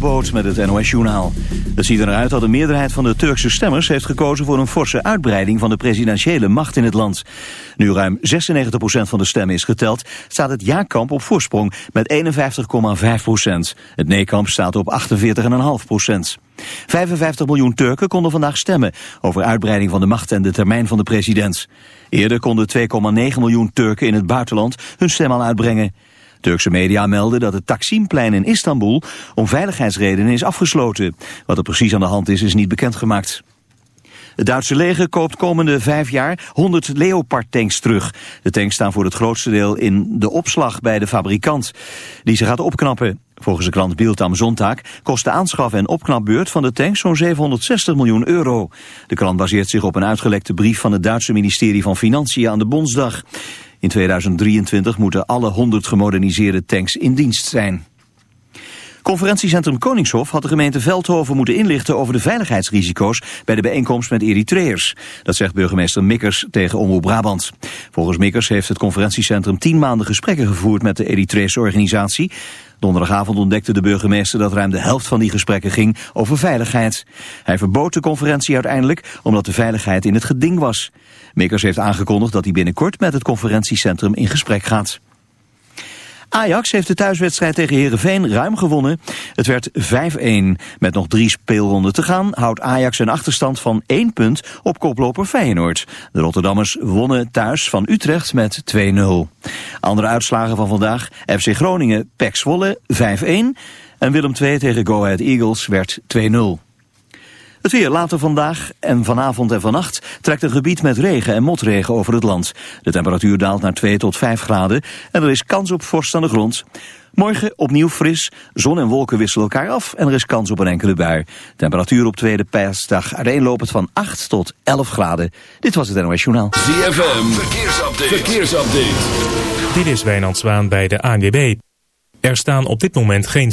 Jobboot met het NOS-journaal. Het ziet eruit dat de meerderheid van de Turkse stemmers heeft gekozen voor een forse uitbreiding van de presidentiële macht in het land. Nu ruim 96% van de stemmen is geteld, staat het ja-kamp op voorsprong met 51,5%. Het nee-kamp staat op 48,5%. 55 miljoen Turken konden vandaag stemmen over uitbreiding van de macht en de termijn van de president. Eerder konden 2,9 miljoen Turken in het buitenland hun stem al uitbrengen. Turkse media melden dat het Taksimplein in Istanbul om veiligheidsredenen is afgesloten. Wat er precies aan de hand is, is niet bekendgemaakt. Het Duitse leger koopt komende vijf jaar 100 Leopard-tanks terug. De tanks staan voor het grootste deel in de opslag bij de fabrikant, die ze gaat opknappen. Volgens de krant Bild am Sonntag kost de aanschaf- en opknapbeurt van de tanks zo'n 760 miljoen euro. De krant baseert zich op een uitgelekte brief van het Duitse ministerie van Financiën aan de Bondsdag. In 2023 moeten alle 100 gemoderniseerde tanks in dienst zijn. Conferentiecentrum Koningshof had de gemeente Veldhoven moeten inlichten over de veiligheidsrisico's bij de bijeenkomst met Eritreërs. Dat zegt burgemeester Mikkers tegen Omroep Brabant. Volgens Mikkers heeft het conferentiecentrum tien maanden gesprekken gevoerd met de Eritreese organisatie. Donderdagavond ontdekte de burgemeester dat ruim de helft van die gesprekken ging over veiligheid. Hij verbood de conferentie uiteindelijk omdat de veiligheid in het geding was. Mikkers heeft aangekondigd dat hij binnenkort met het conferentiecentrum in gesprek gaat. Ajax heeft de thuiswedstrijd tegen Herenveen ruim gewonnen. Het werd 5-1. Met nog drie speelronden te gaan houdt Ajax een achterstand van 1 punt op koploper Feyenoord. De Rotterdammers wonnen thuis van Utrecht met 2-0. Andere uitslagen van vandaag. FC Groningen, PEC Zwolle 5-1. En Willem II tegen Go Ahead Eagles werd 2-0. Het weer later vandaag en vanavond en vannacht trekt een gebied met regen en motregen over het land. De temperatuur daalt naar 2 tot 5 graden en er is kans op vorst aan de grond. Morgen opnieuw fris, zon en wolken wisselen elkaar af en er is kans op een enkele bui. Temperatuur op tweede pijsdag uiteenlopend van 8 tot 11 graden. Dit was het NOS Journaal. ZFM, verkeersupdate. verkeersupdate. Dit is Wijnand Zwaan bij de ANWB. Er staan op dit moment geen...